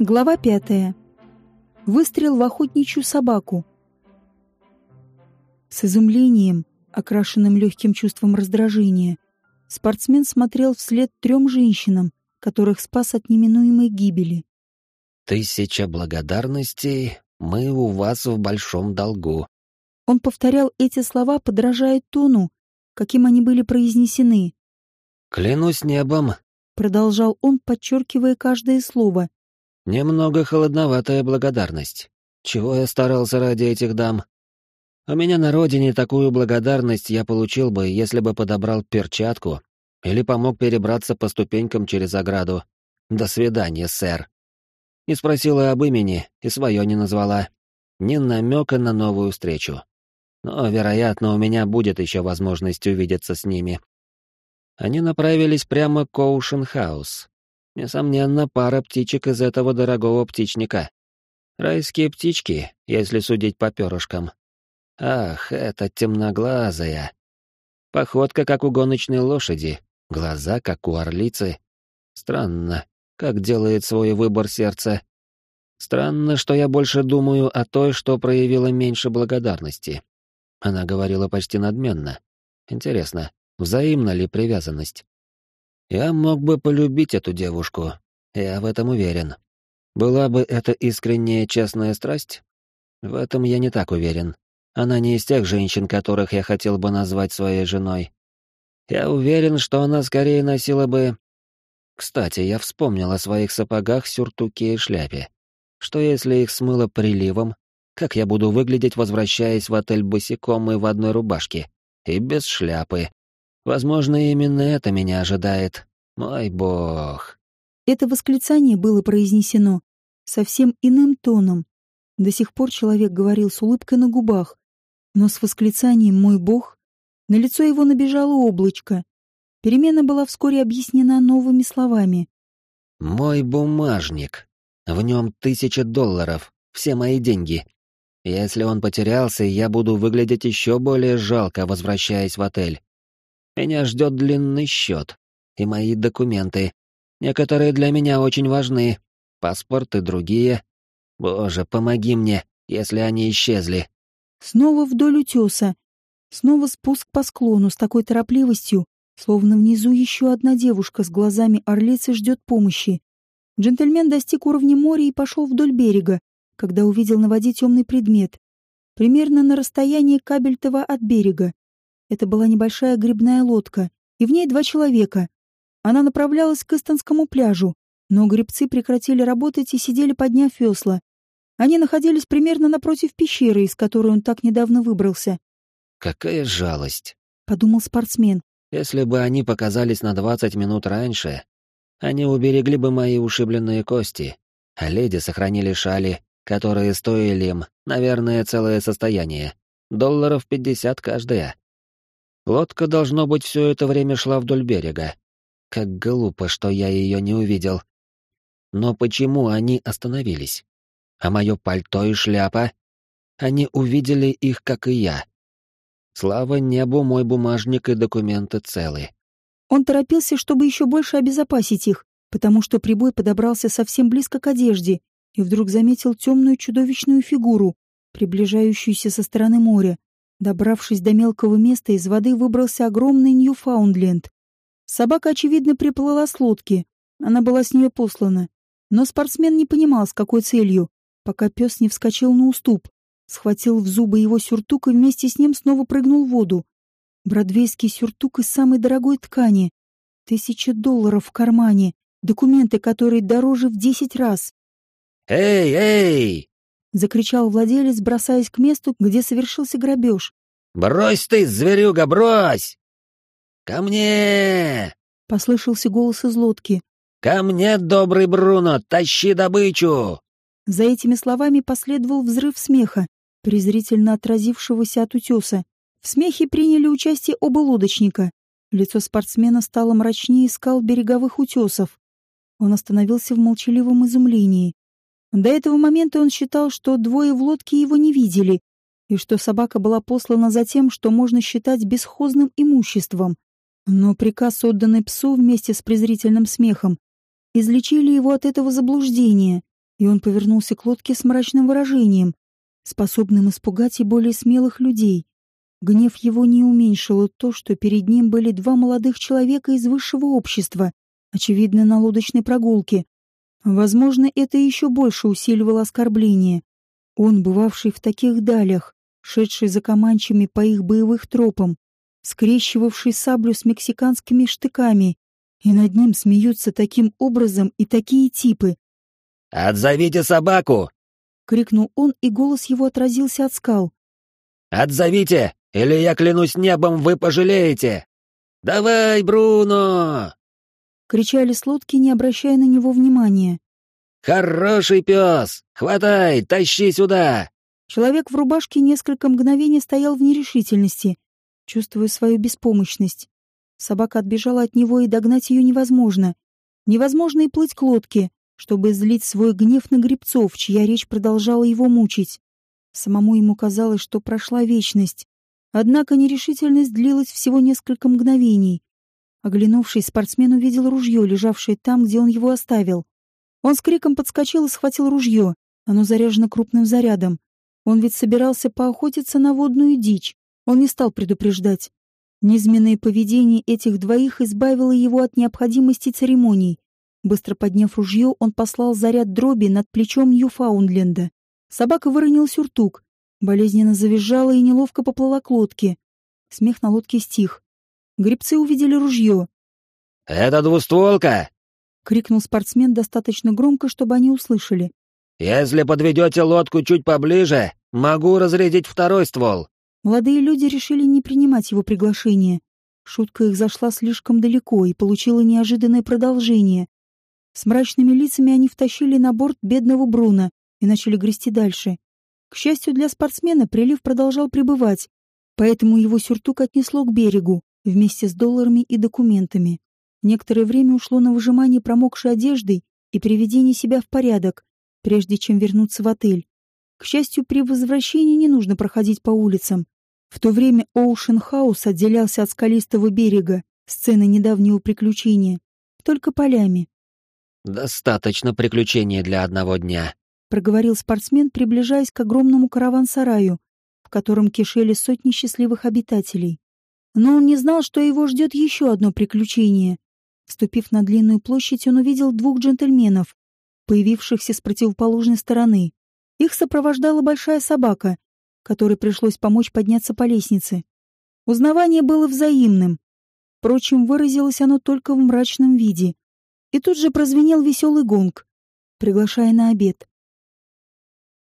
Глава пятая. Выстрел в охотничью собаку. С изумлением, окрашенным легким чувством раздражения, спортсмен смотрел вслед трем женщинам, которых спас от неминуемой гибели. «Тысяча благодарностей, мы у вас в большом долгу». Он повторял эти слова, подражая тону, каким они были произнесены. «Клянусь небом», — продолжал он, подчеркивая каждое слово, Немного холодноватая благодарность. Чего я старался ради этих дам? У меня на родине такую благодарность я получил бы, если бы подобрал перчатку или помог перебраться по ступенькам через ограду. До свидания, сэр. Не спросила об имени и свое не назвала. Ни намека на новую встречу. Но, вероятно, у меня будет еще возможность увидеться с ними. Они направились прямо к Оушен-хаус, Несомненно, пара птичек из этого дорогого птичника. Райские птички, если судить по перышкам. Ах, эта темноглазая. Походка, как у гоночной лошади, глаза, как у орлицы. Странно, как делает свой выбор сердце. Странно, что я больше думаю о той, что проявила меньше благодарности. Она говорила почти надменно. Интересно, взаимна ли привязанность? Я мог бы полюбить эту девушку, я в этом уверен. Была бы это искренняя честная страсть? В этом я не так уверен. Она не из тех женщин, которых я хотел бы назвать своей женой. Я уверен, что она скорее носила бы... Кстати, я вспомнил о своих сапогах, сюртуке и шляпе. Что если их смыло приливом? Как я буду выглядеть, возвращаясь в отель босиком и в одной рубашке? И без шляпы. Возможно, именно это меня ожидает. Мой бог. Это восклицание было произнесено совсем иным тоном. До сих пор человек говорил с улыбкой на губах, но с восклицанием «мой бог» на лицо его набежало облачко. Перемена была вскоре объяснена новыми словами. «Мой бумажник. В нем тысяча долларов. Все мои деньги. Если он потерялся, я буду выглядеть еще более жалко, возвращаясь в отель. Меня ждет длинный счет. И мои документы. Некоторые для меня очень важны. Паспорт и другие. Боже, помоги мне, если они исчезли. Снова вдоль утеса. Снова спуск по склону с такой торопливостью, словно внизу еще одна девушка с глазами орлицы ждет помощи. Джентльмен достиг уровня моря и пошел вдоль берега, когда увидел на воде темный предмет, примерно на расстоянии кабельтова от берега. Это была небольшая грибная лодка, и в ней два человека. Она направлялась к Истонскому пляжу, но грибцы прекратили работать и сидели подняв весла. Они находились примерно напротив пещеры, из которой он так недавно выбрался. «Какая жалость», — подумал спортсмен. «Если бы они показались на двадцать минут раньше, они уберегли бы мои ушибленные кости, а леди сохранили шали, которые стоили им, наверное, целое состояние. Долларов пятьдесят каждая. Лодка, должно быть, все это время шла вдоль берега. Как глупо, что я ее не увидел. Но почему они остановились? А мое пальто и шляпа? Они увидели их, как и я. Слава небу, мой бумажник и документы целы. Он торопился, чтобы еще больше обезопасить их, потому что прибой подобрался совсем близко к одежде и вдруг заметил темную чудовищную фигуру, приближающуюся со стороны моря. Добравшись до мелкого места, из воды выбрался огромный Ньюфаундленд. Собака, очевидно, приплыла с лодки. Она была с нее послана. Но спортсмен не понимал, с какой целью, пока пес не вскочил на уступ, схватил в зубы его сюртук и вместе с ним снова прыгнул в воду. Бродвейский сюртук из самой дорогой ткани. Тысяча долларов в кармане. Документы, которые дороже в десять раз. «Эй, эй!» — закричал владелец, бросаясь к месту, где совершился грабеж. «Брось ты, зверюга, брось! Ко мне!» — послышался голос из лодки. «Ко мне, добрый Бруно, тащи добычу!» За этими словами последовал взрыв смеха, презрительно отразившегося от утеса. В смехе приняли участие оба лодочника. Лицо спортсмена стало мрачнее скал береговых утесов. Он остановился в молчаливом изумлении. До этого момента он считал, что двое в лодке его не видели, и что собака была послана за тем, что можно считать бесхозным имуществом. Но приказ, отданный псу вместе с презрительным смехом, излечили его от этого заблуждения. и он повернулся к лодке с мрачным выражением, способным испугать и более смелых людей. Гнев его не уменьшило то, что перед ним были два молодых человека из высшего общества, очевидно, на лодочной прогулке. Возможно, это еще больше усиливало оскорбление. Он, бывавший в таких далях, шедший за команчами по их боевых тропам, скрещивавший саблю с мексиканскими штыками, и над ним смеются таким образом и такие типы. «Отзовите собаку!» — крикнул он, и голос его отразился от скал. «Отзовите, или я клянусь небом, вы пожалеете! Давай, Бруно!» Кричали с лодки, не обращая на него внимания. «Хороший пес! Хватай, тащи сюда!» Человек в рубашке несколько мгновений стоял в нерешительности, чувствуя свою беспомощность. Собака отбежала от него, и догнать ее невозможно. Невозможно и плыть к лодке, чтобы излить свой гнев на гребцов, чья речь продолжала его мучить. Самому ему казалось, что прошла вечность. Однако нерешительность длилась всего несколько мгновений. Оглянувшись, спортсмен увидел ружье, лежавшее там, где он его оставил. Он с криком подскочил и схватил ружье. Оно заряжено крупным зарядом. Он ведь собирался поохотиться на водную дичь. Он не стал предупреждать. Низменное поведение этих двоих избавило его от необходимости церемоний. Быстро подняв ружье, он послал заряд дроби над плечом Ньюфаундленда. Собака выронила сюртук, болезненно завизжала и неловко поплыла к лодке. Смех на лодке стих. Гребцы увидели ружье. «Это двустволка!» — крикнул спортсмен достаточно громко, чтобы они услышали. «Если подведете лодку чуть поближе, могу разрядить второй ствол». Молодые люди решили не принимать его приглашение. Шутка их зашла слишком далеко и получила неожиданное продолжение. С мрачными лицами они втащили на борт бедного Бруна и начали грести дальше. К счастью для спортсмена, прилив продолжал пребывать, поэтому его сюртук отнесло к берегу вместе с долларами и документами. Некоторое время ушло на выжимание промокшей одежды и приведение себя в порядок, прежде чем вернуться в отель. К счастью, при возвращении не нужно проходить по улицам. В то время Оушен Хаус отделялся от скалистого берега, сцены недавнего приключения, только полями. «Достаточно приключений для одного дня», — проговорил спортсмен, приближаясь к огромному караван-сараю, в котором кишели сотни счастливых обитателей. Но он не знал, что его ждет еще одно приключение. Вступив на длинную площадь, он увидел двух джентльменов, появившихся с противоположной стороны. Их сопровождала большая собака, которой пришлось помочь подняться по лестнице. Узнавание было взаимным. Впрочем, выразилось оно только в мрачном виде. И тут же прозвенел веселый гонг, приглашая на обед.